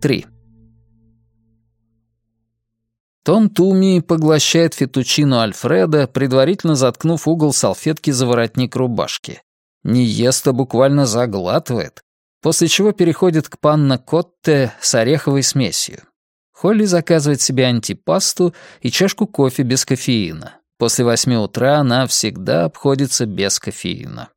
3. Том Туми поглощает фетучину Альфреда, предварительно заткнув угол салфетки за воротник рубашки. Не ест, а буквально заглатывает, после чего переходит к панна Котте с ореховой смесью. Холли заказывает себе антипасту и чашку кофе без кофеина. После восьми утра она всегда обходится без кофеина.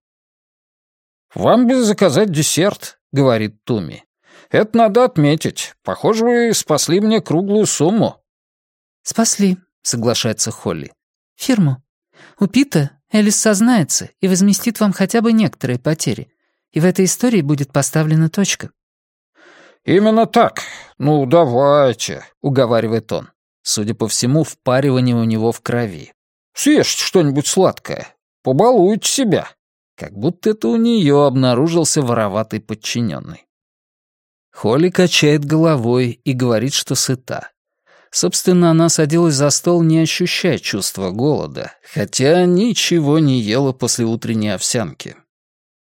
«Вам бы заказать десерт», — говорит Туми. «Это надо отметить. Похоже, вы спасли мне круглую сумму». «Спасли», — соглашается Холли. «Фирму. У Пита Элис сознается и возместит вам хотя бы некоторые потери. И в этой истории будет поставлена точка». «Именно так. Ну, давайте», — уговаривает он. Судя по всему, впаривание у него в крови. «Съешьте что-нибудь сладкое. Побалуйте себя». Как будто это у нее обнаружился вороватый подчиненный. Холли качает головой и говорит, что сыта. Собственно, она садилась за стол, не ощущая чувства голода, хотя ничего не ела после утренней овсянки.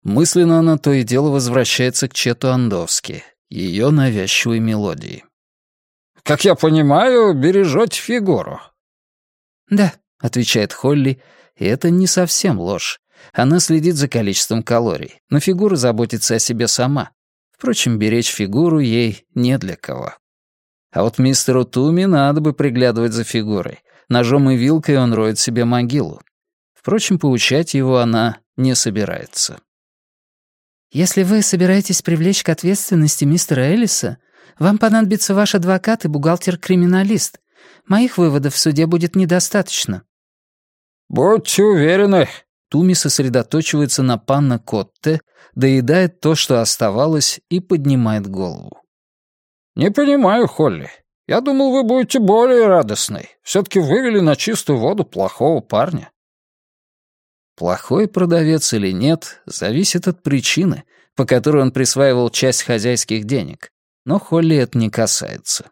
Мысленно она то и дело возвращается к Чету Андовски, ее навязчивой мелодии. «Как я понимаю, бережете фигуру». «Да», — отвечает Холли, и это не совсем ложь. Она следит за количеством калорий, но фигура заботится о себе сама. Впрочем, беречь фигуру ей не для кого. А вот мистеру Туми надо бы приглядывать за фигурой. Ножом и вилкой он роет себе могилу. Впрочем, поучать его она не собирается. «Если вы собираетесь привлечь к ответственности мистера Эллиса, вам понадобится ваш адвокат и бухгалтер-криминалист. Моих выводов в суде будет недостаточно». «Будьте уверены». Туми сосредоточивается на панна Котте, доедает то, что оставалось, и поднимает голову. «Не понимаю, Холли. Я думал, вы будете более радостной. Все-таки вывели на чистую воду плохого парня». Плохой продавец или нет, зависит от причины, по которой он присваивал часть хозяйских денег. Но Холли это не касается.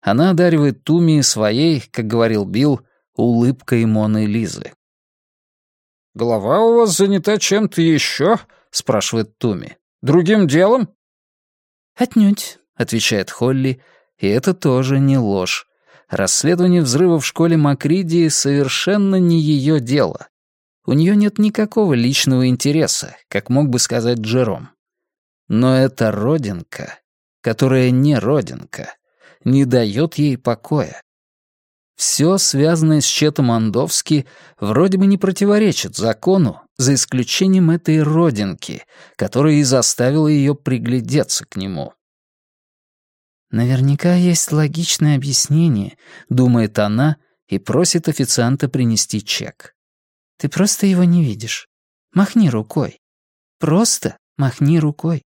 Она одаривает Туми своей, как говорил Билл, улыбкой Моны Лизы. «Голова у вас занята чем-то еще?» — спрашивает Туми. «Другим делом?» «Отнюдь отвечает Холли, и это тоже не ложь. Расследование взрыва в школе Макриди совершенно не ее дело. У нее нет никакого личного интереса, как мог бы сказать Джером. Но эта родинка, которая не родинка, не дает ей покоя. Все, связанное с Четом Андовски, вроде бы не противоречит закону, за исключением этой родинки, которая и заставила ее приглядеться к нему. Наверняка есть логичное объяснение, думает она и просит официанта принести чек. Ты просто его не видишь. Махни рукой. Просто махни рукой.